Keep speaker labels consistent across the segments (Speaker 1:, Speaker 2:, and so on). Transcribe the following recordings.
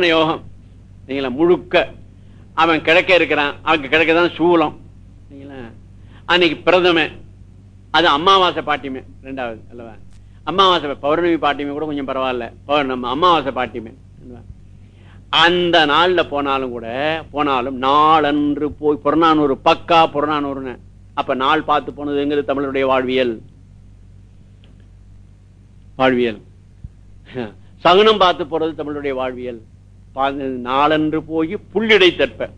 Speaker 1: என்ன யோகம். சரிங்களா முழுக்க அவன் கிழக்க இருக்கிறான். அவனுக்கு கிழக்க தான் சூலம். சரிங்களா அன்னைக்கு பிரதம அது அம்மாவாசை பாட்டியமே ரெண்டாவது அல்லவா? அம்மாவாசை பௌர்ணமி பாட்டியமே கூட கொஞ்சம் பரவாயில்ல. பௌர்~ அம்மாவாசை அமாவாசை அந்த நாளில் போனாலும் கூட போனாலும் நாளன்று போய் புறநானூறு பக்கா புறநானூறுன்னு. அப்ப நாள் பார்த்து போனதுங்கிறது தமிழருடைய வாழ்வியல். வாழ்வியல். சகுனம் பார்த்து போறது தமிழருடைய வாழ்வியல். நாளன்று போய் புள்ளிடை தற்ப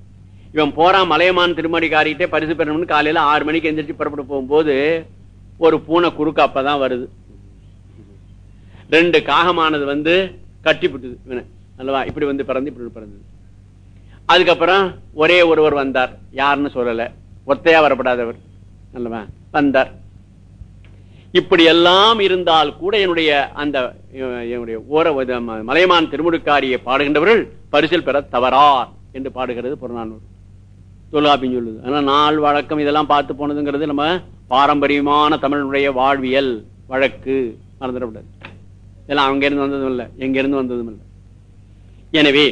Speaker 1: இவன் போறான் மலையமான் திருமணி காரிக்கிட்டே பரிசு பெறணும்னு காலையில ஆறு மணிக்கு எந்திரிச்சு புறப்பட்டு போகும்போது ஒரு பூனை குறுக்கு அப்பதான் வருது. ரெண்டு காகமானது வந்து கட்டிவிட்டுது இவனை. அல்லவா? இப்படி வந்து பிறந்து இப்படி பிறந்தது. அதுக்கப்புறம் ஒரே ஒருவர் வந்தார். யாருன்னு சொல்லலை. ஒத்தையா வரப்படாதவர். அல்லவா? வந்தார். இப்படி எல்லாம் இருந்தால் கூட என்னுடைய அந்த என்னுடைய ஓர இது, மலையமான் திருமுடுக்காரியை பாடுகின்றவர்கள் பரிசில் பெற தவறார் என்று பாடுகிறது புறநானூர். தொல்காப்பியம் சொல்லுது. ஆனால் நாள் வழக்கம் இதெல்லாம் பார்த்து போனதுங்கிறது நம்ம பாரம்பரியமான தமிழனுடைய வாழ்வியல் வழக்கு. மறந்துடக்கூடாது இதெல்லாம் அங்கிருந்து வந்ததும் இல்லை எங்கிருந்து வந்ததும் இல்லை. எனவே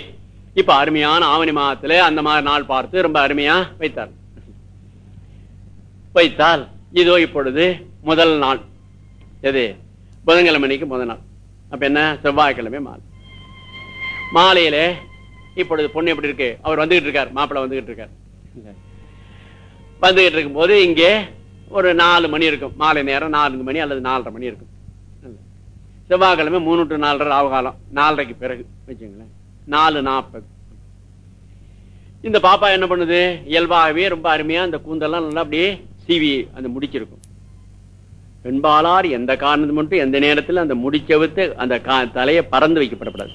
Speaker 1: இப்ப அருமையான ஆவணி மாதத்துல அந்த மாதிரி நாள் பார்த்து ரொம்ப அருமையா வைத்தார். வைத்தால் இதோ இப்பொழுது முதல் நாள். எது? புதன்கிழமைக்கு முத நாள். அப்ப என்ன? செவ்வாய்க்கிழமை மாலை. மாலையில இப்பொழுது பொண்ணு எப்படி இருக்கு? அவர் வந்துகிட்டு இருக்கார். மாப்பிள்ளை வந்துகிட்டு இருக்கார். வந்துகிட்டு இருக்கும்போது இங்கே ஒரு நாலு மணி இருக்கும். மாலை நேரம் நாலு மணி அல்லது நாலரை மணி இருக்கும். செவ்வாய்க்கிழமை மூணு டு நாலரை ராவுகாலம் நாலரைக்கு பிறகு. வச்சுங்களேன். நாலு நாற்பது இந்த பாப்பா என்ன பண்ணுது? இயல்பாகவே ரொம்ப அருமையா அந்த கூந்தெல்லாம் நல்லா அப்படியே சீவி அந்த முடிச்சிருக்கும். பெண்பாளார் எந்த காரணத்து மட்டும் எந்த நேரத்தில் அந்த முடிச்சவுத்து அந்த கா- தலையை பறந்து வைக்கப்படக்கூடாது.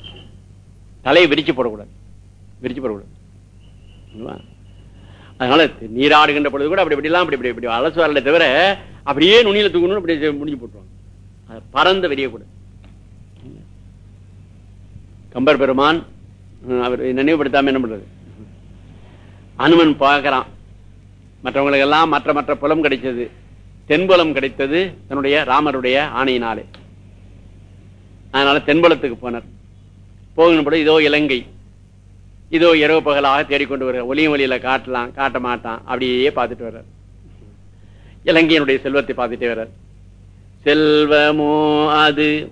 Speaker 1: தலையை விரிச்சு போடக்கூடாது. விரிச்சு போடக்கூடாது. அதனால நீராடுகின்ற பொழுது கூட அப்படி இப்படிலாம் அப்படி இப்படி இப்படி அலசு வரல தவிர அப்படியே நுனியில தூக்கணும்னு அப்படி முடிஞ்சு போட்டுருவாங்க. அதை பறந்து வெறியக்கூடாது. கம்பர் பெருமான் அவர் நினைவுபடுத்தாம என்ன பண்றது? அனுமன் பார்க்கறான். மற்றவங்களுக்கு எல்லாம் மற்ற மற்ற புலம் கிடைச்சது. தென்பலம் கிடைத்தது தன்னுடைய ராமருடைய ஆணையினாலே. அதனால தென்பலத்துக்கு போனார். போகணும்படி இதோ இலங்கை. இதோ இரவு பகலாக தேடிக்கொண்டு வர ஒளியும் ஒளியில காட்டலாம் காட்ட மாட்டான். அப்படியே பார்த்துட்டு வர்றார். இலங்கையினுடைய செல்வத்தை பார்த்துட்டே வர்றார். செல்வமோ அது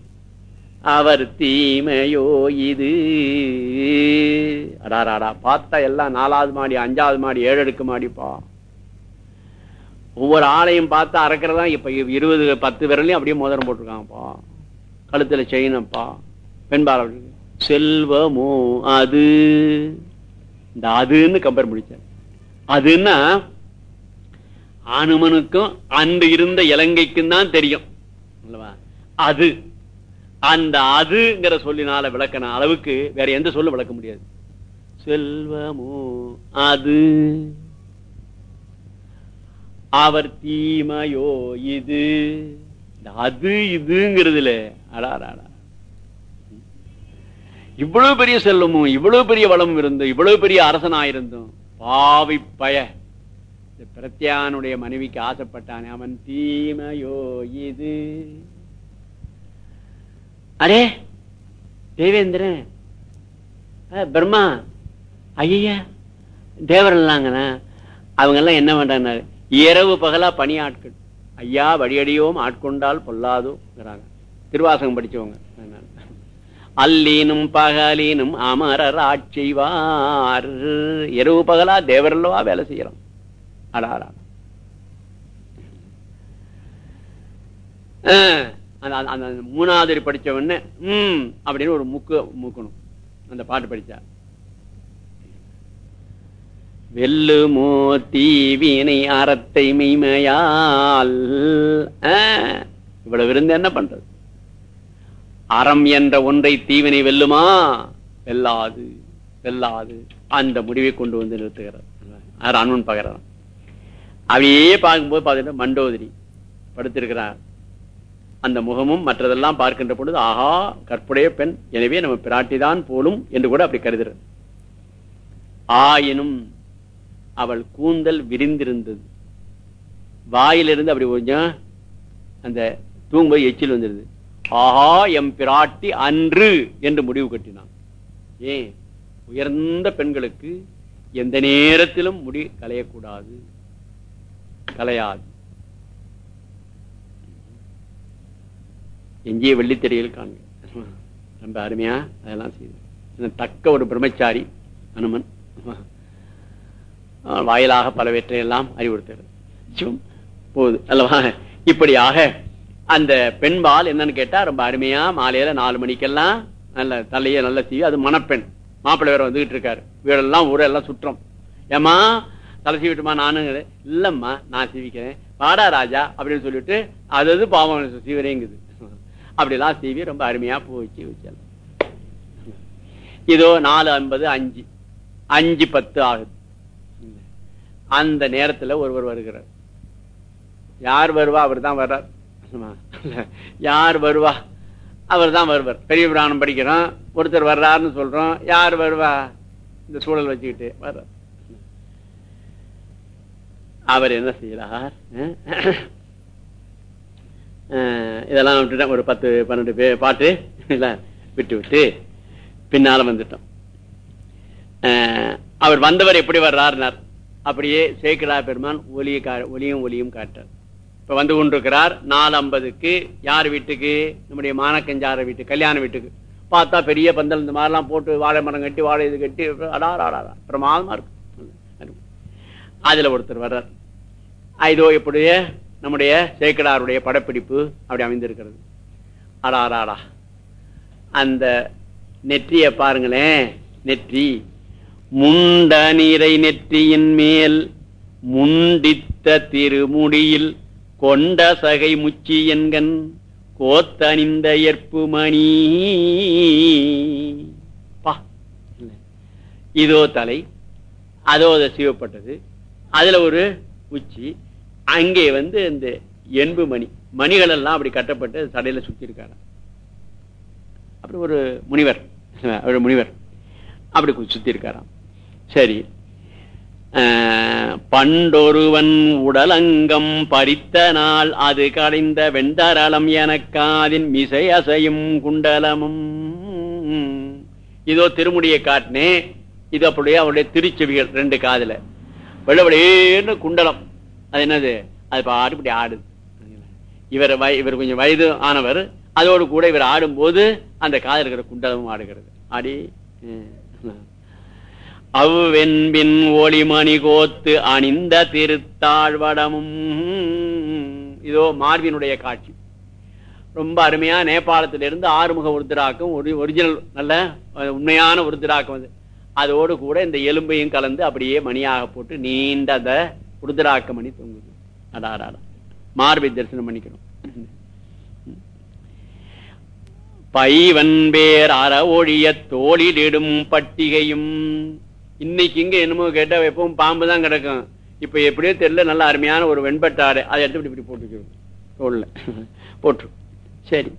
Speaker 1: அவர் தீமையோ இது. அடாராடா பார்த்தா எல்லாம் நாலாவது மாடி அஞ்சாவது மாடி ஏழு அடுக்கு மாடிப்பா. ஒவ்வொரு ஆளையும் பார்த்து அறக்கிறதா இப்ப இருபது பத்து விரலையும் அப்படியே மோதிரம் போட்டிருக்காங்கப்பா கழுத்துல செயினப்பா பெண்பாளர் செல்வமோ அது. இந்த அதுன்னு கம்பேர் முடிச்சார் அதுன்னா அனுமனுக்கும் அன்று இருந்த இலங்கைக்கும் தான் தெரியும். அது. அந்த அதுங்கிற சொல்லினால விளக்கின அளவுக்கு வேற எந்த சொல்ல விளக்க முடியாது. செல்வமோ அது. அவர் தீமையோ இது? அது இதுங்கிறதுல அடாராடா இவ்வளவு பெரிய செல்வமும் இவ்வளவு பெரிய வளமும் இருந்தும் இவ்வளவு பெரிய அரசனாயிருந்தும் பாவி பய. பிரத்யானுடைய மனைவிக்கு ஆசைப்பட்டானே அவன் தீமையோ இது? அரே தேவேந்திரன் அஹ், பிரம்மா ஐயா தேவரல்லாங்கண்ணா அவங்க எல்லாம் என்ன பண்றாங்க இரவு பகலா பணியாட்கள். ஐயா வழியடியோம் ஆட்கொண்டால் பொல்லாதோங்கிறாங்க திருவாசகம் படிச்சவங்க அதனால. அல்லீனும் பகலீனும் அமரர் ஆட்சிவார் இரவு பகலா தேவரல்லவா வேலை செய்யறோம். அடாரா ஆஹ், அந்த அந்த- அந்த மூணாவது படிச்ச உடனே ம் அப்படின்னு ஒரு முக்கு முக்கணும். அந்த பாட்டு படிச்சா. வெல்லுமோ தீவினை அறத்தை மெய்மையால். இவ்வளவு இருந்து என்ன பண்றது? அறம் என்ற ஒன்றை தீவினை வெல்லுமா? வெல்லாது வெல்லாது. அந்த முடிவை கொண்டு வந்து நிறுத்துகிறார். அன்பன் பகரம் அப்படியே பார்க்கும்போது பார்த்துட்டு மண்டோதரி படுத்திருக்கிறார். அந்த முகமும் மற்றதெல்லாம் பார்க்கின்ற பொழுது ஆஹா கற்புடைய பெண். எனவே நம்ம பிராட்டிதான் போலும் என்று கூட அப்படி கருதுறது ஆயினும் அவள் கூந்தல் விரிந்திருந்தது. வாயிலிருந்து அப்படி கொஞ்சம் அந்த தூங்கும்போது எச்சில் வந்துருது. ஆஹா எம் பிராட்டி அன்று என்று முடிவு கட்டினான். ஏன்? உயர்ந்த பெண்களுக்கு எந்த நேரத்திலும் முடி கலையக்கூடாது கலையாது எங்கேயே வெள்ளித்தடியில் காண்க. ரொம்ப அருமையா அதெல்லாம் செய்து. தக்க ஒரு பிரம்மச்சாரி அனுமன். வாயிலாக பலவற்றை எல்லாம் அறிவுறுத்துகிறது. சிவம் போகுது அல்லவா? இப்படியாக அந்த பெண்பால் என்னன்னு கேட்டா ரொம்ப அருமையா மாலையில நாலு மணிக்கெல்லாம் நல்ல தலைய நல்ல சீவி அது மணப்பெண். மாப்பிள்ளை வேற வந்துகிட்டு இருக்காரு. வீடெல்லாம் ஊரெல்லாம் சுற்றம். ஏமா தலை சீவிட்டுமா நானும் இல்லம்மா நான் சீவிக்கிறேன். பாடா ராஜா அப்படின்னு சொல்லிட்டு அது அது பாவம் சீவரேங்குது அப்படிலாம் சீவி ரொம்ப அருமையா பூ வச்சு வச்சால இதோ நாலு ஐம்பது அஞ்சு. அஞ்சு பத்து ஆகுது. அந்த நேரத்துல ஒருவர் வருகிறார். யார் வருவா அவர் தான் வர்றார். யார் வருவா அவர் தான் வருவார். பெரிய புராணம் படிக்கிறோம் ஒருத்தர் வர்றாருன்னு சொல்றோம் யார் வருவா? இந்த சூழல் வச்சுக்கிட்டு வர்றார். அவர் என்ன செய்யறார் இதெல்லாம் விட்டுட்டேன். ஒரு பத்து பன்னெண்டு பேர் பாட்டு விட்டு விட்டு பின்னால வந்துட்டோம். அவர் வந்தவர் எப்படி வர்றாருனார் அப்படியே சேக்கிடா பெருமான் ஒலிய ஒலியும் ஒலியும் காட்டார். இப்ப வந்து கொண்டிருக்கிறார் நாலு ஐம்பதுக்கு யார் வீட்டுக்கு? நம்முடைய மானக்கஞ்சார வீட்டு கல்யாண வீட்டுக்கு. பார்த்தா பெரிய பந்தல் இந்த மாதிரிலாம் போட்டு வாழை மரம் கட்டி வாழை இது கட்டி அடாரா பிரமாதமா இருக்கு. அதுல ஒருத்தர் வர்றார். இதோ இப்படிய நம்முடைய சேக்கடாருடைய படப்பிடிப்பு அப்படி அமைந்திருக்கிறது. அடாராடா. அந்த நெற்றிய பாருங்களேன் நெற்றி. முண்ட நீரை நெற்றியின் மேல் முண்டித்த திருமுடியில் கொண்ட சகை முச்சி என்கண் கோத்தணிந்த ஏற்பு மணி. இதோ தலை. அதோ சிவப்பட்டது. அதுல ஒரு உச்சி. அங்கே வந்து இந்த எண்பு மணி. மணிகள் எல்லாம் அப்படி கட்டப்பட்டு தடையில சுத்தி இருக்காரு அப்படி ஒரு முனிவர். ஒரு முனிவர். அப்படி சுத்தி இருக்காராம் சரி. பண்டொருவன் உடலங்கம் பறித்த நாள் அது கடைந்த வெண்டரளம் எனக்காதின் மிசை அசையும் குண்டலமும். இதோ திருமுடியை காட்டினே இது அப்படியே அவருடைய திருச்செவிகள் ரெண்டு காதுல. வெள்ளவெளேன்னு குண்டலம். அது என்னது? அது பாட்டு இப்படி ஆடுது இவர் இவர் கொஞ்சம் வயது ஆனவர் அதோடு கூட இவர் ஆடும்போது அந்த காதல் இருக்கிற குண்டலமும் ஆடுகிறது. ஆடி அவ்வென்பின் ஒளிமணி கோத்து அணிந்த திருத்தாழ்வடமும். இதோ மார்பினுடைய காட்சி. ரொம்ப அருமையா நேபாளத்திலிருந்து ஆறுமுக உருத்திராக்கம் ஒரு ஒரிஜினல் நல்ல உண்மையான உருத்திராக்கம் அது. அதோடு கூட இந்த எலும்பையும் கலந்து அப்படியே மணியாக போட்டு நீண்ட அந்த உருத்திராக்க மணி தொங்குது. அடாடா மார்பை தரிசனம் பண்ணிக்கணும். பைவன்பேர் அற ஒழிய தோளிலிடும் பட்டிகையும் இன்னைக்கு இங்க என்னமோ கேட்டா எப்பவும் பாம்பு தான் கிடக்கும். இப்ப எப்படியோ தெரியல நல்ல அருமையான ஒரு வெண்பட்டாடு அதை எடுத்து இப்படி போட்டுக்கிறோம் தோல்ல. போட்டு சரி.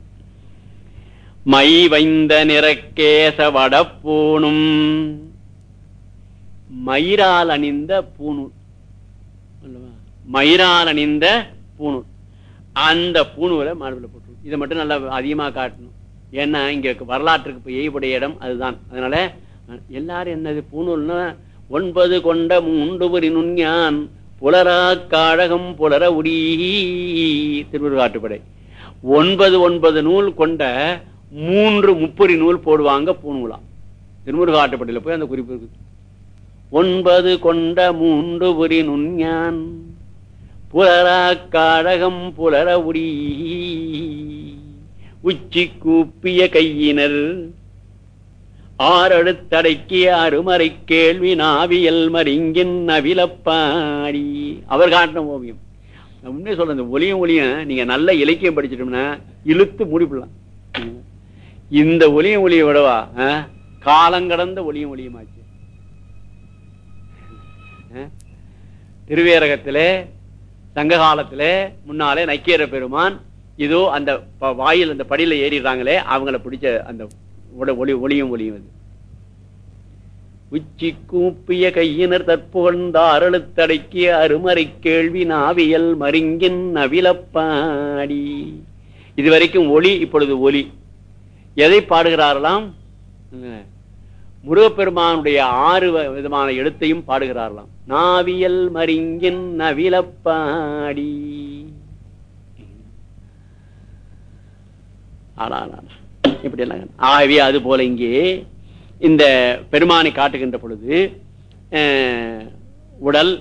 Speaker 1: மை வைந்த நிறக்கேச வடப்பூணும். மயிரால் அணிந்த பூணூல். மயிரால் அணிந்த பூணூல். அந்த பூணூலை மார்பில் போட்டுரும் இதை மட்டும் நல்லா அதிகமா காட்டணும். ஏன்னா இங்க வரலாற்றுக்கு இப்போ எய்வுடைய இடம் அதுதான். அதனால எல்லாரும் என்னது பூணூல்னா ஒன்பது கொண்ட மூண்டுபுரி நுண்ஞான் புலரா காழகம் புலர உடி திருவுருகாட்டுப்படை ஒன்பது ஒன்பது நூல் கொண்ட மூன்று முப்பரி நூல் போடுவாங்க பூணூலாம் திருமுருகாட்டுப்படையில் போய் அந்த குறிப்பு இருக்குது ஒன்பது கொண்ட மூன்று புரி நுண்ஞான் புலரா காழகம் புலர உடி. உச்சி கூப்பிய கையினர் ஆறடுத்தடக்கிய அருமறை கேள்வி நாவியல் மறிங்கின் நவிலப்பாடி அவர் காட்டின ஓவியம். உண்மையை சொல்ற இந்த ஒலியும் ஒலியும் நீங்க நல்ல இலக்கியம் படிச்சிட்டோம்னா இழுத்து முடிப்பிடலாம். இந்த ஒலியும் ஒலியை விடவா காலங்கடந்த ஒலியும் ஒலியுமாச்சு. திருவேரகத்திலே சங்க காலத்திலே முன்னாலே நக்கீர பெருமான் இதோ அந்த வாயில் அந்த படியில ஏறிடுறாங்களே அவங்கள பிடிச்ச அந்த ஒளி ஒளியும் ஒளியும் அது. உச்சி கூப்பிய கையினர் தற்புகழ்ந்த அரழுத்தடக்கிய அருமறை கேள்வி நாவியல் மருங்கின் நவிலப்பாடி. இதுவரைக்கும் ஒளி இப்பொழுது ஒலி எதை பாடுகிறார்களாம்? முருகப்பெருமானுடைய ஆறு விதமான எழுத்தையும் பாடுகிறார்களாம். நாவியல் மருங்கின் நவிலப்பாடி. ஆனா இப்படி எல்லாம் ஆகவே அது போல இங்கே இந்த பெருமானை காட்டுகின்ற பொழுது உடல்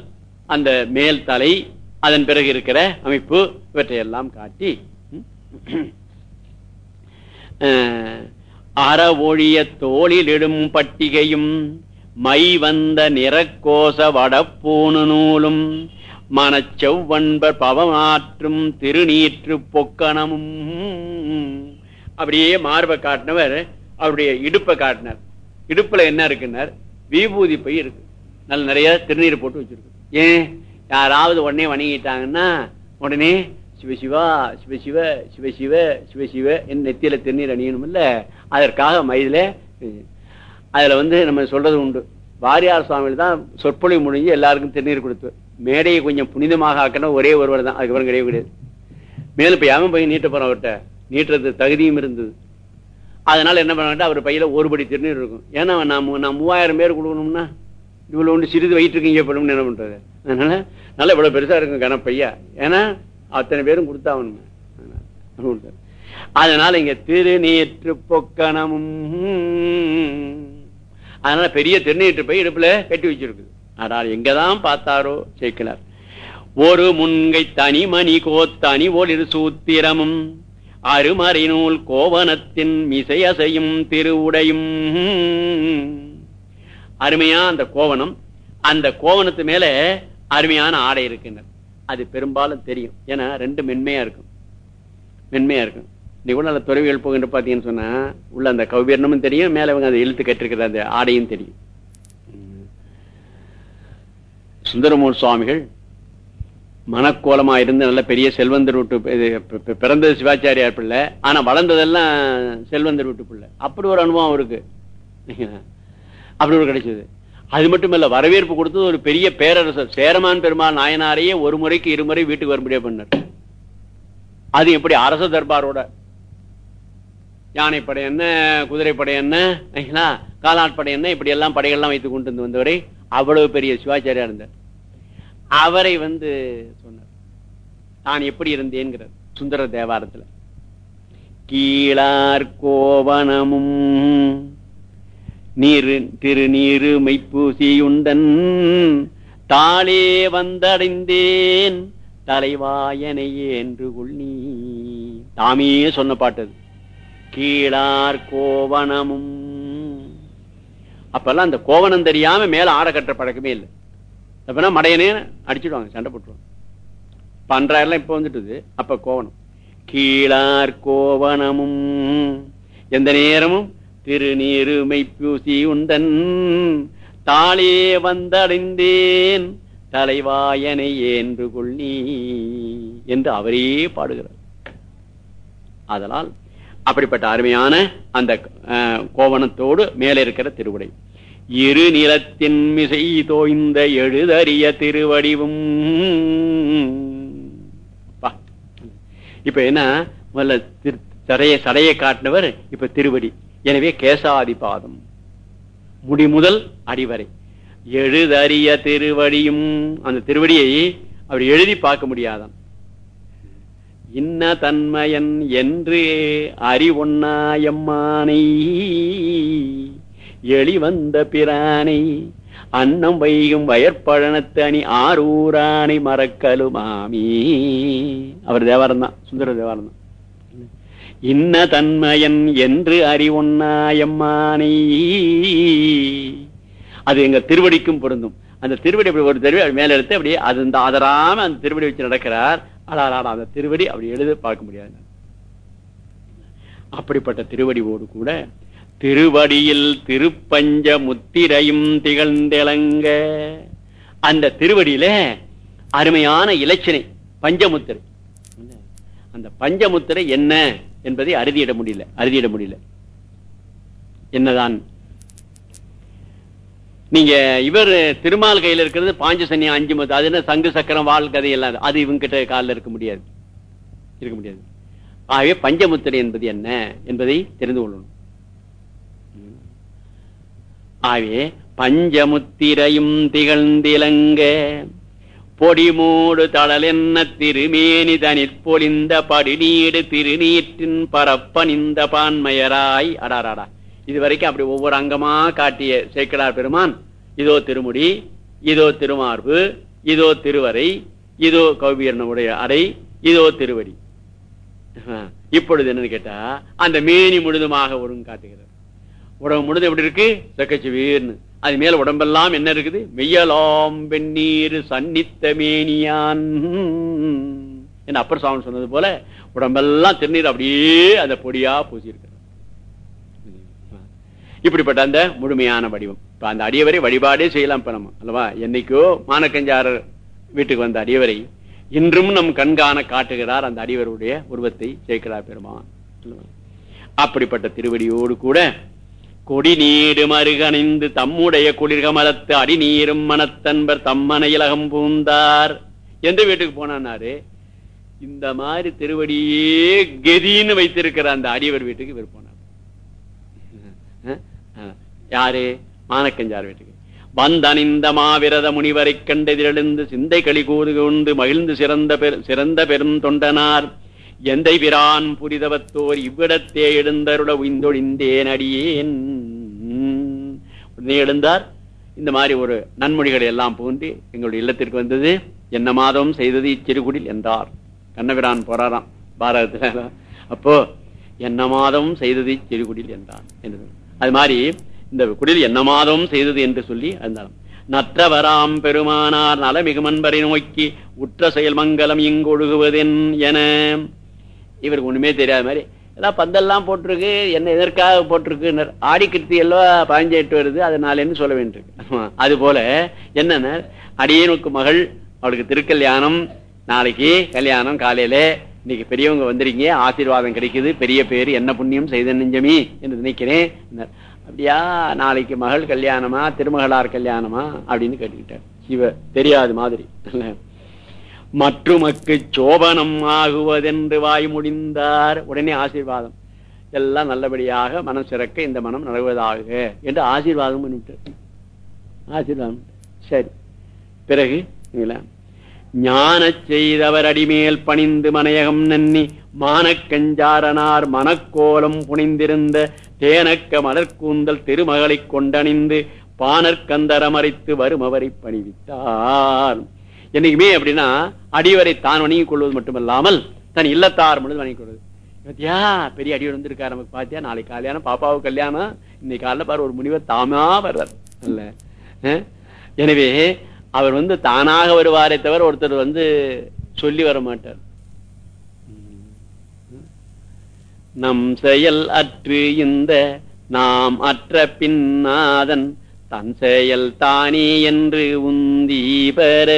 Speaker 1: அந்த மேல் தலை அதன் பிறகு இருக்கிற அமைப்பு இவற்றையெல்லாம் காட்டி அற ஒழிய தோளிலிடும் பட்டிகையும் மை வந்த நிறக்கோச வடப்பூணு நூலும் மனச்செவ்வன்பர் பவமாற்றும் திருநீற்று பொக்கணமும் அப்படியே மார்பை காட்டினவர் அவருடைய இடுப்பை காட்டினார். இடுப்புல என்ன இருக்குன்னார்? விபூதி பை இருக்கு. நல்ல நிறைய திருநீர் போட்டு வச்சிருக்கு. ஏன்? யாராவது உடனே வணங்கிட்டாங்கன்னா உடனே சிவசிவா சிவசிவ சிவசிவ சிவசிவ என் நெத்தியில திருநீர் அணியணும் இல்ல அதற்காக மயில அதுல வந்து நம்ம சொல்றது உண்டு. வாரியார் சுவாமியில் தான் சொற்பொழிவு முடிஞ்சு எல்லாருக்கும் திருநீர் கொடுத்து. மேடையை கொஞ்சம் புனிதமாக ஆக்கணும் ஒரே ஒருவர் தான். அதுக்கப்புறம் கிடையவே கிடையாது. மேலும் இப்போ யாமன் போய் நீட்ட போறோம் அவர்கிட்ட. நீட்டுறது தகுதியும் இருந்தது. அதனால என்ன பண்ண அவர் பையில ஒரு படி திருநீர் இருக்கும். ஏன்னா நான் நான் மூவாயிரம் பேர் கொடுக்கணும்னா இவ்வளவு ஒன்று சிறிது வயிற்றுக்கு இங்கே என்ன பண்றது? அதனால நல்லா இவ்வளவு பெருசா இருக்கும் கனப்பையா ஏன்னா அத்தனை பேரும் கொடுத்தாகணுமே அதனால இங்க திருநீற்று பொக்கணமும் அதனால பெரிய திருநீற்று பை இடுப்புல கட்டி வச்சிருக்கு. ஆனால் எங்கதான் பார்த்தாரோ சேர்க்கிறார். ஒரு முன்கை தனிமணி கோத்தனி ஒளிர் சூத்திரமும் அருமறை நூல் கோவனத்தின் மிசையசையும் திருவுடையும். அருமையா அந்த கோவணம். அந்த கோவணத்து மேல அருமையான ஆடை இருக்குன்னு அது பெரும்பாலும் தெரியும். ஏன்னா ரெண்டு மென்மையா இருக்கும். மென்மையா இருக்கும். நீ துறவிகள் போகின்ற பார்த்தீங்கன்னு சொன்னா உள்ள அந்த கௌபீரணமும் தெரியும் மேல இவங்க அந்த இழுத்து கட்டிருக்கிற அந்த ஆடையும் தெரியும். சுந்தரமூர் சுவாமிகள் மனக்கோலமா இருந்து நல்ல பெரிய செல்வந்தர் வீட்டு இது பிறந்தது சிவாச்சாரியார் பிள்ளை. ஆனா வளர்ந்ததெல்லாம் செல்வந்தர் வீட்டு பிள்ளை. அப்படி ஒரு அனுபவம் அவருக்கு அப்படி ஒரு கிடைச்சது. அது மட்டும் இல்ல வரவேற்பு கொடுத்தது ஒரு பெரிய பேரரசர். சேரமான் பெருமாள் நாயனாரையே ஒரு முறைக்கு இருமுறை வீட்டுக்கு வரும்படியா பண்ணார். அது எப்படி அரச தர்பாரோட? யானைப்படை என்ன குதிரைப்படை என்ன காலாட்படை என்ன இப்படி எல்லாம் படைகள்லாம் வைத்துக் கொண்டு வந்து வந்தவரை அவ்வளவு பெரிய சிவாச்சாரியா இருந்தார். அவரை வந்து சொன்னார். நான் எப்படி இருந்தேன்கிறார் சுந்தர தேவாரத்துல. கீழார் கோவனமும் நீரு திருநீரு மெய்ப்பூசியுண்டன் தாளே வந்தடைந்தேன். தலைவாயனையே என்று கொள்ளி தாமே சொன்ன பாட்டது கீழார் கோவனமும் அப்பெல்லாம் அந்த கோவனம் தெரியாம மேல ஆட கட்டுற பழக்கமே இல்லை. அப்பனா மடையனே அடிச்சுடுவாங்க சண்டை போட்டுருவாங்க. பன்றாயிரம்லாம் இப்போ வந்துட்டுது. அப்போ கோவணம். கீழார் கோவணமும் எந்த நேரமும் திருநீருமை பூசி உண்டன் தாளே வந்தடைந்தேன் தலைவாயனை என்று கொள்ளி என்று அவரே பாடுகிறார். அதனால் அப்படிப்பட்ட அருமையான அந்த கோவணத்தோடு மேலே இருக்கிற திருவுடை. இரு நிலத்தின் மிசை தோய்ந்த எழுதறிய திருவடிவும். இப்ப என்ன? முதல்ல திரு- சடைய சடையை காட்டினவர் இப்ப திருவடி. எனவே கேசாதி பாதம் முடி முதல் அடிவரை எழுதறிய திருவடியும் அந்த திருவடியை அவர் எழுதி பார்க்க முடியாதான் இன்ன தன்மயன் என்று அறிவொன்னாயம்மானை எளி வந்த பிரானை அன்னம் வைகும் வயற்பழனத்து அணி ஆரூரானை மறக்கலுமாமி அவர் தேவாரம் தான் சுந்தர தேவாரம் தான் இன்ன தன்மயன் என்று அறிவொன்னாயம்மானை அது எங்க திருவடிக்கும் பொருந்தும். அந்த திருவடி அப்படி ஒரு திருவடி மேல எடுத்து அப்படியே அது இந்த அதராம அந்த திருவடி வச்சு நடக்கிறார். ஆனால் அந்த திருவடி அப்படி எழுத பார்க்க முடியாது. அப்படிப்பட்ட திருவடிவோடு கூட திருவடியில் திருப்பஞ்ச முத்திரையும் திகழ்ந்தெலங்க அந்த திருவடியில அருமையான இலச்சினை பஞ்சமுத்திரை. அந்த பஞ்சமுத்திரை என்ன என்பதை அறுதியிட முடியல அறுதியிட முடியல. என்னதான்? நீங்க இவர் திருமால் கையில இருக்கிறது பாஞ்சசனி அஞ்சு முத்து அது என்ன சங்கு சக்கரம் வால் கதை எல்லாம் அது இவங்க கிட்ட காலில் இருக்க முடியாது. இருக்க முடியாது. ஆகவே பஞ்சமுத்திரை என்பது என்ன என்பதை தெரிந்து கொள்ளணும். ஆவே பஞ்சமுத்திரையும் திகழ்ந்திலங்க. பொடிமூடு தளலென்ன திருமேனி தனிற் பொலிந்த படிநீடு திருநீற்றின் பரப்பனிந்த பான்மையராய். அடாராடா இதுவரைக்கும் அப்படி ஒவ்வொரு அங்கமா காட்டிய சேக்கடார் பெருமான் இதோ திருமுடி இதோ திருமார்பு இதோ திருவரை இதோ கௌபீரனுடைய அறை இதோ திருவடி. இப்பொழுது என்னன்னு கேட்டா அந்த மேனி முழுதுமாக ஒருங்க காட்டுகிறார் உடம்பு முழுது எப்படி இருக்கு? செக்கச்சு வீர்னு அது மேல உடம்பெல்லாம் என்ன இருக்குது? மெய்யலாம் வெந்நீர் சன்னித்த மேனியான். என்ன அப்பர் சாமி சொன்னது போல உடம்பெல்லாம் திருநீர் அப்படியே அந்த பொடியா பூசியிருக்க. இப்படிப்பட்ட அந்த முழுமையான வடிவம். இப்ப அந்த அடியவரை வழிபாடே செய்யலாம் இப்ப நம்ம அல்லவா? என்னைக்கோ மானக்கஞ்சாரர் வீட்டுக்கு வந்த அடியவரை இன்றும் நம் கண்காண காட்டுகிறார் அந்த அடியவருடைய உருவத்தை சேர்க்கிறார் பெருமான். அப்படிப்பட்ட திருவடியோடு கூட கொடிநீடு மருகணிந்து தம்முடைய குளிர்கமலத்து அடிநீரும் மனத்தன்பர் தம்மனையிலகம் பூந்தார். எந்த வீட்டுக்கு போனாரு இந்த மாதிரி திருவடியே கெதின்னு வைத்திருக்கிற அந்த அடியவர் வீட்டுக்கு இவர் போனார். யாரு? மானக்கஞ்சார் வீட்டுக்கு. வந்தனிந்த மாவிரத முனிவரை கண்டெதிரெழுந்து சிந்தை களி கூறு கொண்டு மகிழ்ந்து சிறந்த பெரு சிறந்த பெரும் தொண்டனார். எந்தை பிரான் புரிதவத்தோர் இவ்விடத்தே எழுந்தருட உய்ந்தொழிந்தேன் அடியேன் உடனே எழுந்தார். இந்த மாதிரி ஒரு நன்மொழிகளை எல்லாம் புகுந்து எங்களுடைய இல்லத்திற்கு வந்தது. என்ன மாதம் செய்தது இச்சிறுகுடில் என்றார். கண்ணபிரான் போறாராம் பாரதத்தில். அப்போ என்ன மாதம் செய்தது இச்சிறுகுடில் என்றான். என்று அது மாதிரி இந்த குடில் என்ன மாதம் செய்தது என்று சொல்லி இருந்தாலும் நற்றவராம் பெருமானார் நலமிகு மன்பரை நோக்கி உற்ற செயல் மங்கலம் இங்கொழுகுவதென் என இவருக்கு ஒண்ணுமே தெரியாத மாதிரி எல்லாம் பந்தெல்லாம் போட்டிருக்கு என்ன எதற்காக போட்டிருக்கு ஆடி கிருத்தி எல்லாம் பதினஞ்சு எட்டு வருது அதனாலன்னு சொல்ல வேண்டியிருக்கு அது போல என்னன்னா அடியனுக்கு மகள் அவளுக்கு திருக்கல்யாணம் நாளைக்கு கல்யாணம் காலையில இன்னைக்கு பெரியவங்க வந்துருங்க ஆசீர்வாதம் கிடைக்குது பெரிய பேர் என்ன புண்ணியம் செய்த நெஞ்சமி என்று நினைக்கிறேன். அப்படியா நாளைக்கு மகள் கல்யாணமா திருமகளார் கல்யாணமா? அப்படின்னு கேட்டுக்கிட்டார். இவ தெரியாது மாதிரி மற்றுமக்கு சோபனம் ஆகுவதென்று வாய் முடிந்தார். உடனே ஆசீர்வாதம். எல்லாம் நல்லபடியாக மனம் சிறக்க இந்த மனம் நடவதாக என்று ஆசீர்வாதம் பண்ணிவிட்டார் ஆசீர்வாதம். சரி. பிறகு ஞான செய்தவர் அடிமேல் பணிந்து மனையகம் நன்னி மானக்கஞ்சாரனார் மனக்கோலம் புனிந்திருந்த தேனக்க மலர்கூந்தல் திருமகளை கொண்டணிந்து பானற்கந்தரமறைத்து அவரை பணிவித்தார் என்னைக்குமே அப்படின்னா அடிவரை தான் வணங்கிக் கொள்வது மட்டுமல்லாமல் தன் இல்லத்தார் முழுது வணங்கிக் கொள்வது. பாத்தியா? பெரிய அடிவர் வந்திருக்காரு நமக்கு பாத்தியா? நாளைக்கு கல்யாணம் பாப்பாவுக்கு கல்யாணம். இன்னைக்கு காலைல பாரு ஒரு முனிவர் தாமா வர்றார். இல்ல எனவே அவர் வந்து தானாக வருவாரே தவிர ஒருத்தர் வந்து சொல்லி வர மாட்டார். நம் செயல் அற்று இந்த நாம் அற்ற பின்னாதன் தன் செயல் தானே என்று உந்தீபர.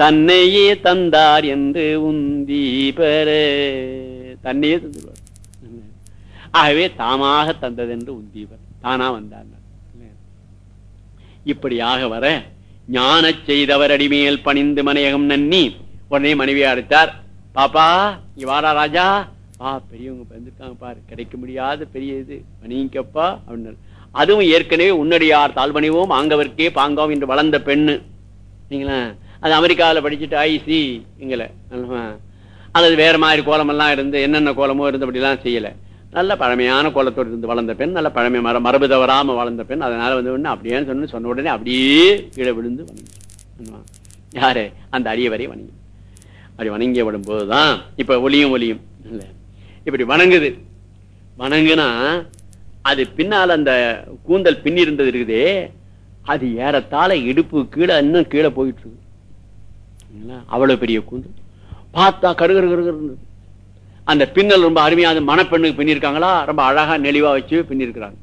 Speaker 1: தன்னையே தந்தார் என்று உந்தீபர. தன்னையே தந்துருவார் ஆகவே தாமாக தந்தது என்று உந்தீபர். தானா வந்தார். இப்படியாக வர ஞான செய்தவர் அடிமேல் பணிந்து மனையகம் நன்னி. உடனே மனைவியை அழைத்தார் பாப்பா இவாரா ராஜா. பா பெரியவங்க வந்திருக்காங்க பாரு. கிடைக்க முடியாத பெரிய இது. பணிக்கப்பா அப்படின்னாரு. அதுவும் ஏற்கனவே உன்னடியார் தாழ்வணிவோம் ஆங்கவர்க்கே பாங்காவும் என்று வளர்ந்த பெண்ணு. நீங்களா? அது அமெரிக்காவில் படிச்சுட்டு ஐசி இங்களை அல்லது வேற மாதிரி கோலமெல்லாம் இருந்து என்னென்ன கோலமோ இருந்தபடிலாம் செய்யலை. நல்ல பழமையான கோலத்தோடு இருந்து வளர்ந்த பெண் நல்ல பழமை மர மரபு தவறாமல் வளர்ந்த பெண். அதனால வந்து ஒன்று அப்படியே சொன்னு சொன்ன உடனே அப்படியே கீழே விழுந்து வணங்கி யாரு? அந்த அரியவரை வணங்கி. அப்படி வணங்கிய விடும்போது தான் இப்போ ஒலியும் ஒலியும் இல்லை. இப்படி வணங்குது. வணங்குனா அது பின்னால் அந்த கூந்தல் பின்னி இருந்தது இருக்குதே அது ஏறத்தாழ இடுப்பு கீழே இன்னும் கீழே போயிட்டு இருக்கு. அவ்வளவு பெரிய கூந்தல். பார்த்தா கருகரு கருகரு அந்த பின்னல் ரொம்ப அருமையான மணப்பெண்ணுக்கு பின்னிருக்காங்களா? ரொம்ப அழகா நெளிவா வச்சு பின்னிருக்கிறாங்க.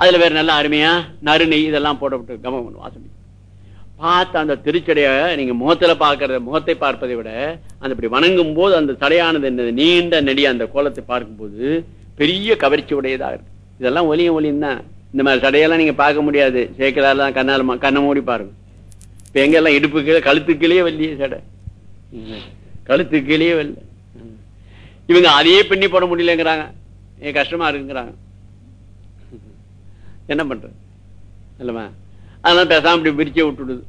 Speaker 1: அதுல வேற நல்லா அருமையா நறுநெய் இதெல்லாம் இதெல்லாம் போடப்பட்டு கவனம் வாசனை. பார்த்த அந்த திருச்சடைய நீங்க முகத்துல பார்க்கறத முகத்தை பார்ப்பதை விட அந்த இப்படி வணங்கும் போது அந்த தடையானது என்னது? நீண்ட நெடிய அந்த கோலத்தை பார்க்கும்போது பெரிய கவர்ச்சி உடையதாக இருக்கு. இதெல்லாம் ஒலியும் ஒலியும் தான். இந்த மாதிரி தடையெல்லாம் நீங்க பார்க்க முடியாது. சேர்க்கிறாரெல்லாம் கண்ணால் கண்ணை மூடி பாருங்க. இப்ப எங்கெல்லாம் இடுப்பு கீழே கழுத்து கீழே வெள்ளிய சடை. கழுத்து கீழே வெள்ள இவங்க அதையே பின்னி போட முடியலங்கிறாங்க. ஏன் கஷ்டமா இருக்குங்கிறாங்க. என்ன பண்றது? இல்லமா அதெல்லாம் பேசாம இப்படி பிரிச்சு விட்டுடுது.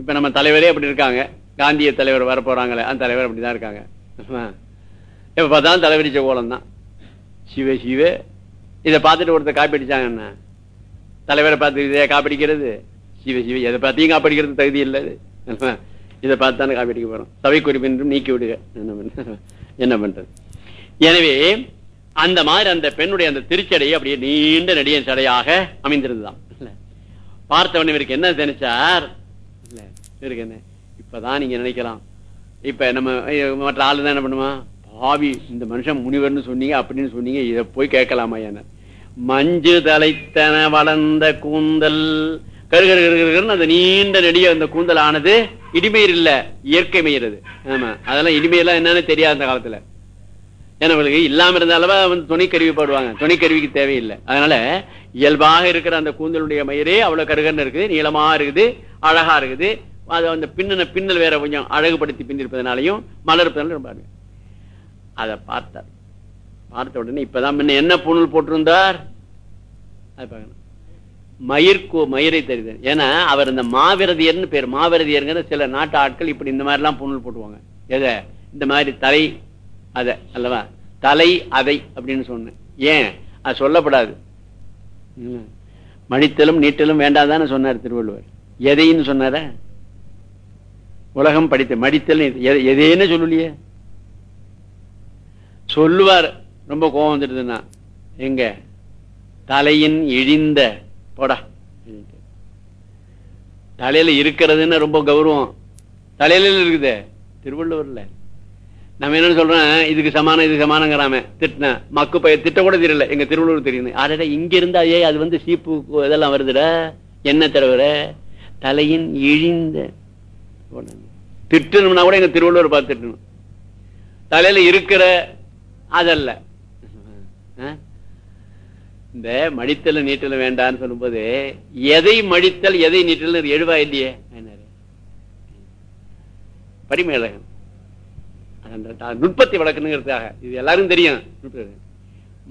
Speaker 1: இப்ப நம்ம தலைவரே அப்படி இருக்காங்க. காந்திய தலைவர் வர போறாங்களே அந்த தலைவர் அப்படிதான் இருக்காங்க. இல்லவா? இப்ப பார்த்தாலும் தலைவரிச்ச கோலம் தான் சிவ சிவ. இதை பார்த்துட்டு ஒருத்தர் காப்பி அடிச்சாங்க தலைவரை பார்த்து இதை காப்பிடிக்கிறது சிவ சிவ. எதை பார்த்தையும் காப்பிடிக்கிறது தகுதி இல்லை இதை பார்த்து தானே காப்பிடிக்க போறோம். சபை குறிப்பின்றும் நீக்கி விடுக. என்ன பண்ணுறது என்ன பண்றது? எனவே அந்த மாதிரி அந்த பெண்ணுடைய அந்த திருச்சடையை அப்படியே நீண்ட நடிகை சடையாக அமைந்திருந்ததாம். பார்த்தவன் இவருக்கு என்ன நினைச்சார்? இல்ல இவருக்கு என்ன? இப்பதான் நீங்க நினைக்கலாம். இப்ப நம்ம மற்ற ஆளு தான் என்ன பண்ணுமா பாவி இந்த மனுஷன் முனிவர்னு சொன்னீங்க அப்படின்னு சொன்னீங்க இதை போய் கேட்கலாமா என்ன? மஞ்சு தலைத்தன வளர்ந்த கூந்தல். கரு கரு அந்த நீண்ட நெடிய அந்த கூந்தல் ஆனது இடிமயிர் இல்ல இயற்கை மயிர் ஆமா அதெல்லாம் இடிமையெல்லாம் என்னன்னு தெரியாது அந்த காலத்துல. ஏன்னா அவங்களுக்கு இல்லாம இருந்தாலவா வந்து துணைக்கருவி போடுவாங்க. துணைக்கருவிக்கு தேவையில்லை. அதனால இயல்பாக இருக்கிற அந்த கூந்தலுடைய மயிரே அவ்வளவு கருகன்னு இருக்குது நீளமா இருக்குது அழகா இருக்குது. அது அந்த பின்னன பின்னல் வேற கொஞ்சம் அழகுபடுத்தி பின்னிருப்பதனாலையும் மலர்ப்பதனால ரொம்ப அதை பார்த்தார். பார்த்த உடனே இப்பதான் முன்ன என்ன பூணூல் போட்டிருந்தார்? அது பார்க்கணும். மயிர்கோ மயிரை தெரியுது ஏன்னா அவர் இந்த மாவிரதியர்னு பேர். மாவிரதியருங்கிற சில நாட்டு ஆட்கள் இப்படி இந்த மாதிரி எல்லாம் பூணூல் போட்டுவாங்க. எதை? இந்த மாதிரி தலை அதை அல்லவா? தலை அதை அப்படின்னு சொன்னேன். ஏன்? அது சொல்லப்படாது. ம். மடித்தலும் நீட்டலும் வேண்டாதானே சொன்னார் திருவள்ளுவர். எதைன்னு சொன்னார? உலகம் படித்த மடித்தல் எதை- எதைன்னு சொல்லலையே? சொல்லுவார். ரொம்ப கோபம் வந்துடுதுன்னா எங்க? தலையின் இழிந்த போடா. தலையில இருக்கிறதுன்னு ரொம்ப கௌரவம். தலையில இருக்குது? திருவள்ளுவர்ல. நம்ம என்ன சொல்றோம் இதுக்கு சமானம் இதுக்கு சமானங்கிறாம திட்டின மக்கு பய திட்ட கூட தெரியல. எங்க திருவள்ளுவர் தெரியுது ஆடா இங்க இருந்தா ஏ அது வந்து சீப்பு இதெல்லாம் வருதுட. என்ன தடவுற தலையின் இழிந்த திட்டணும்னா கூட எங்க திருவள்ளுவர் பார்த்துட்டணும் தலையில இருக்கிற அதல்ல. இந்த மடித்தல் நீட்டல் வேண்டாம்னு சொல்லும்போது எதை மடித்தல் எதை நீட்டல் எழுவா இல்லையே? என்னாரு? பரிமேலகன். நுட்பத்தை வளர்க்கணுங்கிறதுக்காக இது எல்லாரும் தெரியும்.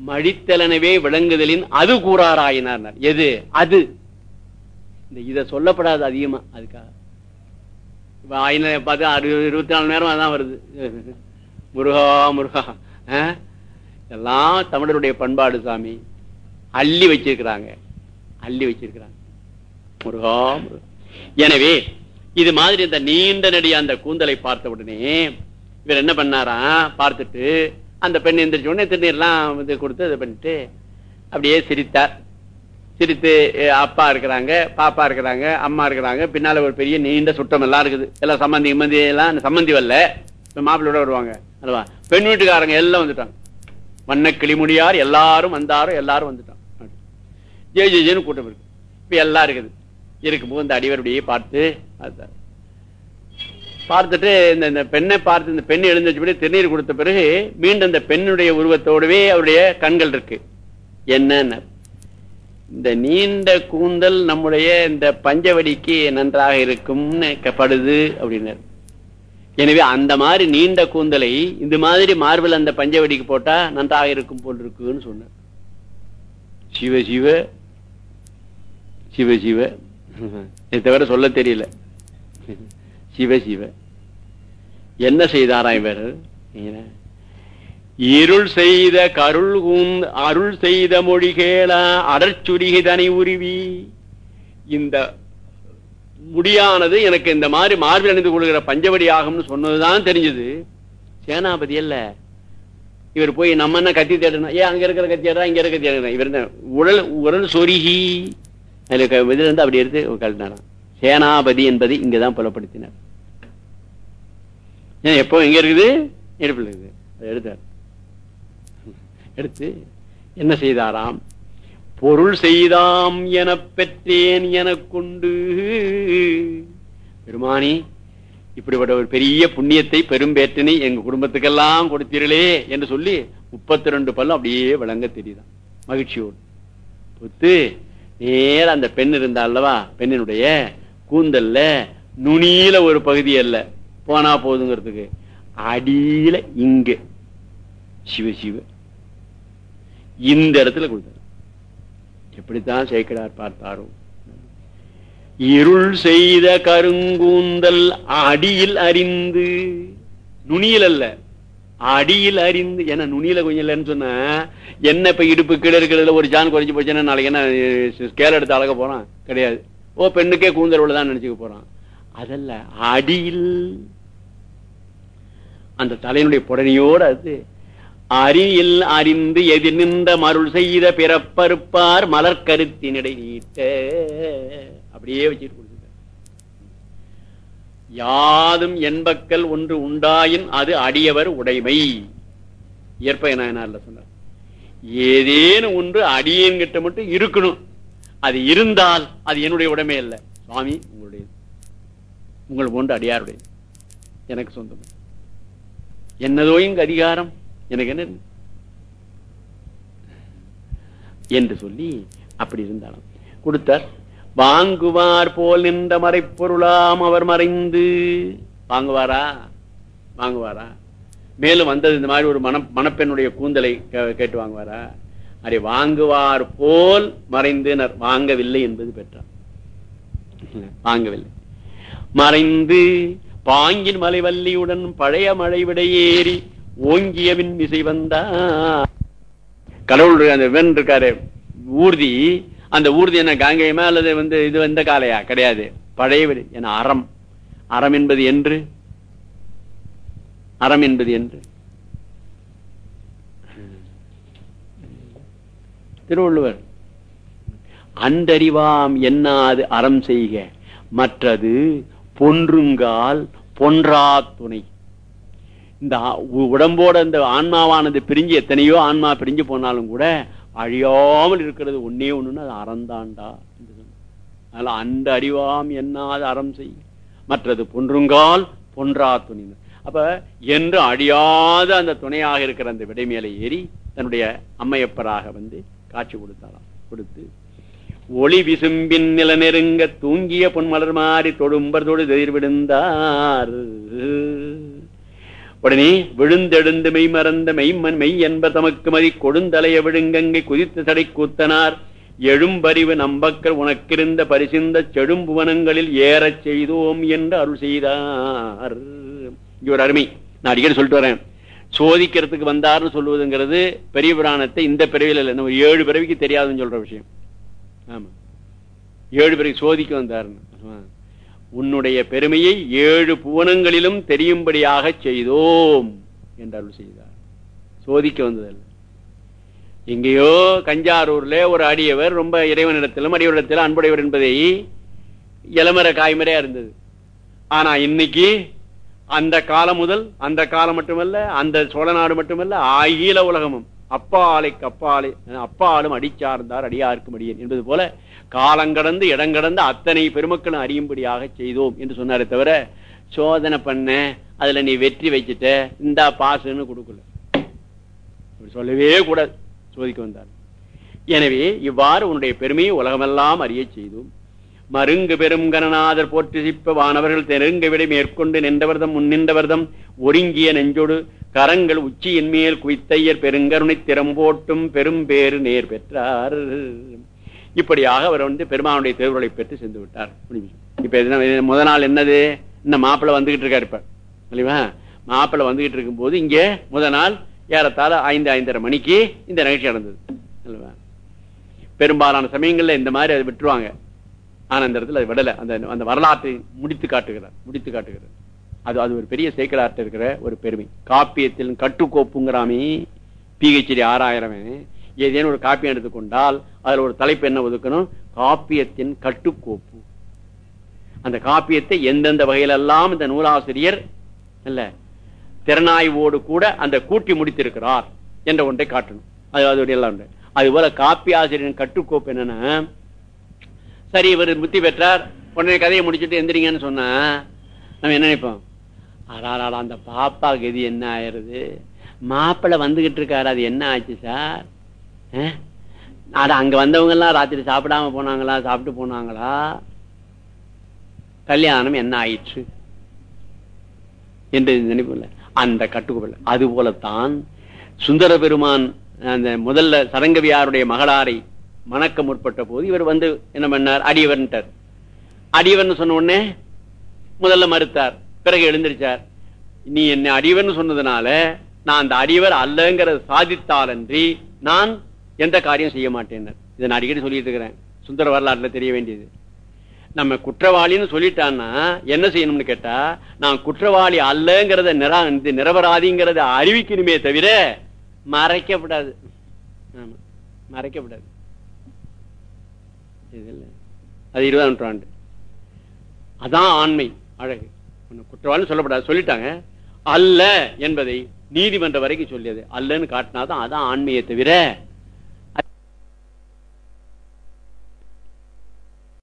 Speaker 1: மடித்தலனவே விளங்குதலின் அது கூறாராயினார். எது? அது. இந்த இதை சொல்லப்படாது அதிகமா. அதுக்காக. இப்ப ஆயின பார்த்து அறுபது இருபத்தி நாலு நேரம் அதான் வருது. முருகா முருகா. ஆ? எல்லாம் தமிழருடைய பண்பாடு சாமி. அள்ளி வச்சிருக்கிறாங்க. அள்ளி வச்சிருக்கிறாங்க. முருகா எனவே இது மாதிரி இந்த நீண்ட நடிக அந்த கூந்தலை பார்த்த உடனே இவர் என்ன பண்ணாரா? பார்த்துட்டு அந்த பெண் எந்திரிச்ச உடனே திருநீர்லாம் வந்து கொடுத்து இதை பண்ணிட்டு அப்படியே சிரித்தார். சிரித்து அப்பா இருக்கிறாங்க பாப்பா இருக்கிறாங்க அம்மா இருக்கிறாங்க பின்னால ஒரு பெரிய நீண்ட சுட்டம் எல்லாம் இருக்குது. எல்லாம் சம்மந்தி இம்மந்தி எல்லாம் சம்மந்தி வரல. மாப்பிள்ளோட மாப்பிள்ளையோட வருவாங்க. அல்லவா? பெண் வீட்டுக்காரங்க எல்லாம் வந்துட்டாங்க. வண்ண கிளிமுடியார் எல்லாரும் வந்தாரோ எல்லாரும் வந்துட்டான் ஜெய ஜெய ஜெயன்னு கூட்டம் இருக்கு. இப்ப எல்லாம் இருக்குது. இருக்கும்போது இந்த அடிவருடைய பார்த்து பார்த்தார். பார்த்துட்டு இந்த இந்த பெண்ணை பார்த்து இந்த பெண் எழுந்தபடி திருநீர் கொடுத்த பிறகு மீண்டும் இந்த பெண்ணுடைய உருவத்தோடவே அவருடைய கண்கள் இருக்கு. என்னன்னு. இந்த நீண்ட கூந்தல் நம்முடைய இந்த பஞ்சவடிக்கு நன்றாக இருக்கும்னு படுது அப்படின்னாரு. எனவே அந்த மாதிரி நீண்ட கூந்தலை இந்த மாதிரி மார்பில் அந்த பஞ்சவடிக்கு போட்டா நன்றாக இருக்கும் போல் இருக்குன்னு சொன்னார். சிவ சிவ சிவ சிவ. இதை தவிர சொல்ல தெரியல. சிவ சிவ. என்ன செய்தாரா இவர்? இருள் செய்த கருள் கூந்த அருள் செய்த மொழிகேளா கேளா தனி உருவி. இந்த முடியானது எனக்கு இந்த மாதிரி மார்பில் அணிந்து கொள்கிற பஞ்சவடி ஆகும்னு சொன்னதுதான் தெரிஞ்சது. சேனாபதி அல்ல. இவர் போய் நம்ம என்ன கத்தி தேடணும் ஏன் அங்க இருக்கிற கத்தி தேடுறா இங்க இருக்கிற கத்தி தேடுறா. இவர் உடல் உடல் சொருகி. அதுல இதுல இருந்து அப்படி எடுத்து கழட்டினாராம். சேனாபதி என்பதை இங்கதான் புலப்படுத்தினார். ஏன் எப்போ எங்க இருக்குது? இடுப்பில் இருக்குது. அதை எடுத்தார். எடுத்து என்ன செய்தாராம்? பொருள் செய்தாம் என பெற்றேன் எனக் கொண்டு பெருமானி இப்படிப்பட்ட ஒரு பெரிய புண்ணியத்தை பெரும்பேற்றினை எங்க குடும்பத்துக்கெல்லாம் கொடுத்தீர்களே என்று சொல்லி முப்பத்தி ரெண்டு பல்லும் அப்படியே விளங்க தெரியுதான் மகிழ்ச்சியோடு. புத்து நேர அந்த பெண் இருந்தா அல்லவா? பெண்ணினுடைய கூந்தல்ல நுனியில ஒரு பகுதி அல்ல. போனா போதுங்கிறதுக்கு. அடியில இங்க. சிவ சிவ. இந்த இடத்துல கொடுத்தார் எப்படித்தான் சேக்கிடார் பார்த்தாரோ? இருள் செய்த கருங்கூந்தல் அடியில் அறிந்து நுனியில் அல்ல அடியில் அறிந்து. என்ன நுனியில கொஞ்சம் இல்லைன்னு சொன்னா என்ன இப்ப இடுப்பு கீழே இருக்கிறதுல ஒரு ஜான் குறைஞ்சு போச்சுன்னா நாளைக்கு என்ன ஸ்கேல் எடுத்து அழக போறான்? கிடையாது. ஓ பெண்ணுக்கே கூந்தல் உள்ளதான் நினைச்சுக்க போறான். அதல்ல அடியில் அந்த தலையினுடைய புடனையோட அது அறியில் அறிந்து எதிர் நின்ற மருள் செய்த பிறப்பறுப்பார் மலர் கருத்தினிடை நீட்ட. அப்படியே வச்சுட்டு யாதும் என்பக்கல் ஒன்று உண்டாயின் அது அடியவர் உடைமை. இயற்ப நாயனார்ல சொன்னார். ஏதேனும் ஒன்று அடியேன் கிட்ட மட்டும் இருக்கணும். அது இருந்தால் அது என்னுடைய உடைமை அல்ல. சுவாமி உங்களுடைய உங்கள் போன்று அடியாருடைய எனக்கு சொந்தம். என்னதோ இங்கு அதிகாரம்? எனக்கு என்ன? என்று சொல்லி அப்படி இருந்தாலும் கொடுத்தார். வாங்குவார் போல் நின்ற மறைப்பொருளாம் அவர் மறைந்து. வாங்குவாரா? வாங்குவாரா? மேலும் வந்தது இந்த மாதிரி ஒரு மன மணப்பெண்ணுடைய கூந்தலை கேட்டு வாங்குவாரா? அதை வாங்குவார் போல் மறைந்தனர். வாங்கவில்லை என்பது பெற்றார். வாங்கவில்லை. மறைந்து பாங்கின் மலைவல்லியுடன் பழைய மழை விடையேறி ஓங்கியவின் மிசை வந்தா. கடவுள் அந்த வென் இருக்காரு ஊர்தி. அந்த ஊர்தி என்ன காங்கேயமா அல்லது வந்து இது வந்த காலையா கிடையாது. பழைய என அறம். அறம் என்பது என்று. அறம் என்பது என்று. திருவள்ளுவர் அண்டறிவாம் என்னாது அறம் செய்க. மற்றது பொன்றுங்கால் பொன்றா துணை. இந்த உடம்போட இந்த ஆன்மாவானது பிரிஞ்சு எத்தனையோ ஆன்மா பிரிஞ்சு போனாலும் கூட அழியாமல் இருக்கிறது ஒன்னே ஒண்ணுன்னு அது அறந்தாண்டா என்று சொன்னார். அதனால அந்த அறிவாம் என்னாது அறம் செய். மற்றது பொன்றுங்கால் பொன்றா துணி அப்ப என்று அழியாத அந்த துணையாக இருக்கிற அந்த விடை மேலே ஏறி தன்னுடைய அம்மையப்பராக வந்து காட்சி கொடுத்தாராம். கொடுத்து ஒளி விசும்பின் நில நெருங்க தூங்கிய பொன்மலர் மாறி தொடும்பர் தொடு எதிர் உடனே விழுந்தெழுந்து மெய் மறந்த மெய்மன் மெய் என்ப தமக்கு மதி கொடுந்தலைய விழுங்கங்கை குதித்து தடை கூத்தனார். எழும்பறிவு நம்பக்கள் உனக்கிருந்த பரிசிந்த செழும்புவனங்களில் ஏறச் செய்தோம் என்று அருள் செய்தார். இங்க ஒரு அருமை. நான் அடிக்கடி சொல்லிட்டு வரேன். சோதிக்கிறதுக்கு வந்தார்னு சொல்லுவதுங்கிறது பெரிய புராணத்தை இந்த பிறவியில் இல்லை. நம்ம ஏழு பிறவிக்கு தெரியாதுன்னு சொல்ற விஷயம். ஆமா. ஏழு பிறவி சோதிக்க வந்தாருன்னு உன்னுடைய பெருமையை ஏழு புவனங்களிலும் தெரியும்படியாக செய்தோம் என்று அருள் செய்தார். சோதிக்க வந்ததல்ல. எங்கேயோ கஞ்சாரூர்ல ஒரு அடியவர் ரொம்ப இறைவனிடத்திலும் அடியவரிடத்திலும் அன்புடையவர் என்பதை இளமர காய்மறையா இருந்தது ஆனா இன்னைக்கு அந்த காலம் முதல் அந்த காலம் மட்டுமல்ல அந்த சோழ நாடு மட்டுமல்ல அகில உலகமும் அப்பாலை கப்பாலை அப்பாலும் அடிச்சார்ந்தார் அடியாருக்கும் அடியேன் என்பது போல காலங்கடந்து இடங்கடந்து அத்தனை பெருமக்களும் அறியும்படியாக செய்தோம் என்று சொன்னாரே தவிர சோதனை பண்ண அதுல நீ வெற்றி வச்சுட்ட இந்தா பாசுன்னு கொடுக்கல. அப்படி சொல்லவே கூடாது சோதிக்க வந்தார். எனவே இவ்வாறு உன்னுடைய பெருமையை உலகமெல்லாம் அறிய செய்தோம். மருங்கு பெரும் கணநாதர் போற்றி சிப்ப வானவர்கள் தெருங்க விட மேற்கொண்டு நின்றவர்தம் முன்னின்றவர்தம் ஒருங்கிய நெஞ்சொடு கரங்கள் உச்சியின் மேல் குவித்தையர் பெருங்கருணை திறம்போட்டும் பெரும்பேறு நேர் பெற்றார். இப்படியாக அவர் வந்து பெருமானுடைய திருவுருளை பெற்று சென்று விட்டார். இப்ப முத நாள் என்னது? இந்த மாப்பிள்ளை வந்துகிட்டு இருக்காரு இப்ப. இல்லையா மாப்பிள்ளை வந்துகிட்டு இருக்கும்போது இங்கே முத நாள் ஏறத்தாழ ஐந்து ஐந்தரை மணிக்கு இந்த நிகழ்ச்சி நடந்தது. பெரும்பாலான சமயங்கள்ல இந்த மாதிரி அதை விட்டுருவாங்க. ஆனா இந்த இடத்துல அது விடல. அந்த அந்த வரலாற்றை முடித்து காட்டுகிறார் முடித்து காட்டுகிறார். அது அது ஒரு பெரிய சேக்கலாற்ற இருக்கிற ஒரு பெருமை. காப்பியத்தில் கட்டுக்கோப்புங்கிறாமே பிஹெச்டி ஆறாயிரமே ஏதேனும் ஒரு காப்பியம் எடுத்துக்கொண்டால் அதில் ஒரு தலைப்பு என்ன ஒதுக்கணும்? காப்பியத்தின் கட்டுக்கோப்பு. அந்த காப்பியத்தை எந்தெந்த வகையிலெல்லாம் இந்த நூலாசிரியர் இல்ல திறனாய்வோடு கூட அந்த கூட்டி முடித்திருக்கிறார் என்ற ஒன்றை காட்டணும். அது அதோடைய எல்லாம் உண்டு. அதுபோல காப்பி ஆசிரியரின் கட்டுக்கோப்பு என்னன்னா சரி இவர் புத்தி பெற்றார் உடனே கதையை முடிச்சுட்டு எந்திரிங்கன்னு சொன்னா நம்ம என்ன நினைப்போம்? அடாடா அந்த பாப்பா கதி என்ன ஆயிருது மாப்பிள்ளை வந்துகிட்டு இருக்காரு அது என்ன ஆச்சு சார்? அஹ்? அட அங்க வந்தவங்க எல்லாம் ராத்திரி சாப்பிடாம போனாங்களா சாப்பிட்டு போனாங்களா? கல்யாணம் என்ன ஆயிற்று? என்று நினைப்பில்ல அந்த கட்டுக்கோப்பில் அது போலத்தான் சுந்தர பெருமான் அந்த முதல்ல சரங்கவியாருடைய மகளாரை மணக்க முற்பட்ட போது இவர் வந்து என்ன பண்ணார்? அடியவர்ன்ட்டார். அடியவர்னு சொன்ன உடனே முதல்ல மறுத்தார். பிறகு எழுந்திருச்சார். நீ என்னை அடியவர்னு சொன்னதுனால நான் அந்த அடிவர் அல்லங்கிறத சாதித்தாலன்றி நான் எந்த காரியம் செய்ய மாட்டேன் இதை நான் அடிக்கடி சொல்லிட்டு இருக்கிறேன். சுந்தர வரலாற்றுல தெரிய வேண்டியது. நம்ம குற்றவாளின்னு சொல்லிட்டான்னா என்ன செய்யணும்னு கேட்டா நான் குற்றவாளி அல்லங்கிறத நிரா நிரபராதிங்கிறத அறிவிக்கணுமே தவிர மறைக்கப்படாது. ஆமா மறைக்கப்படாது. இல்ல. அது இருபதாம் நூற்றாண்டு. அதான் ஆண்மை அழகு. குற்றவாளி சொல்லப்படாது சொல்லிட்டாங்க. அல்ல என்பதை நீதிமன்றம் வரைக்கும் சொல்லியது. அல்லன்னு காட்டினாதான் அதான் ஆண்மையை தவிர